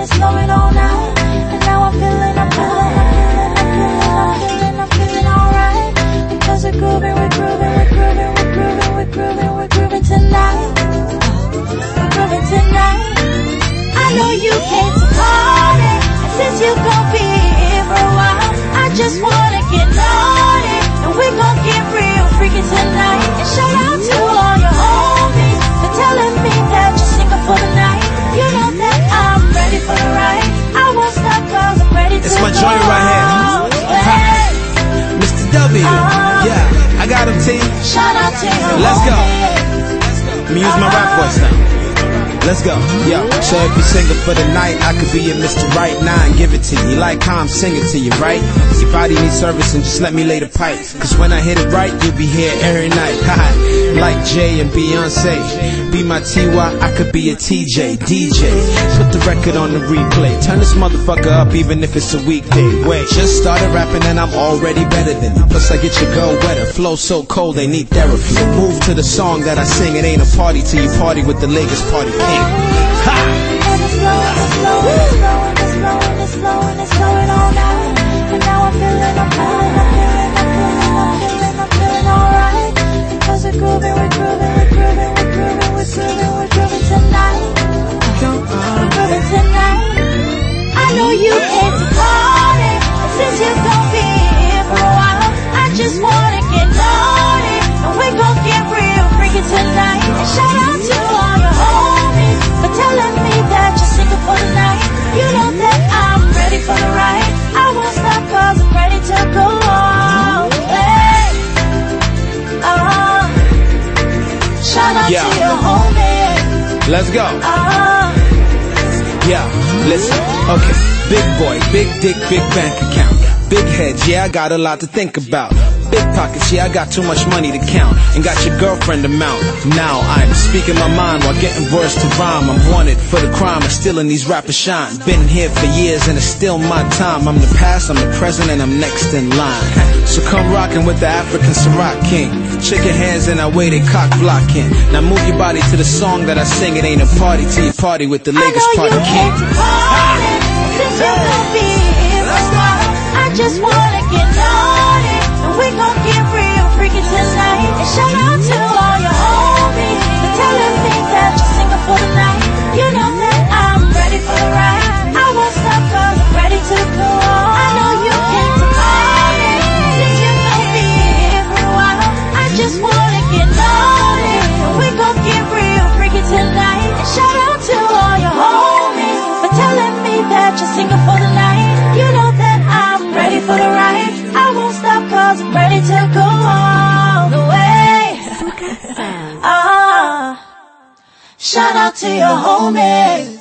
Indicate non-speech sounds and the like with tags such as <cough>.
it's flowing all night. And now I'm feeling, I'm feeling, I'm feeling, I'm feeling, I'm feeling alright. Because we're grooving, we're grooving, we're grooving, we're grooving, we're grooving, we're grooving tonight. We're grooving tonight. I know you since you be here for a while, I just wanna joint right here. Mr. W. Yeah, I got him, T. shout out to your Let's go. Let me use my rap voice now. Let's go. Yo, so if you single for the night, I could be your Mr. Right now and give it to you. You like how I'm singing to you, right? If your body needs service, and just let me lay the pipe. Cause when I hit it right, you'll be here every night. <laughs> Haha. Like Jay and Beyonce. Be my TY, I could be a TJ, DJ. Put the record on the replay. Turn this motherfucker up even if it's a weekday. Wait, just started rapping and I'm already better than you. Plus I get your girl wetter. Flow so cold they need therapy. Move to the song that I sing. It ain't a party till you party with the Lakers party king. Ha! Let's go. Yeah, listen, okay. Big boy, big dick, big bank account. Big heads, yeah, I got a lot to think about. Big pockets, yeah, I got too much money to count. And got your girlfriend amount. Now I'm speaking my mind while getting words to rhyme. I'm wanted for the crime of stealing these rappers shine. Been here for years and it's still my time. I'm the past, I'm the present, and I'm next in line. So come rockin' with the African Ciroc King. Shake your hands and I wait they cock blocking. Now move your body to the song that I sing. It ain't a party till you party with the Lakers party king. to party, since you be a. I just wanna shout out to your homies.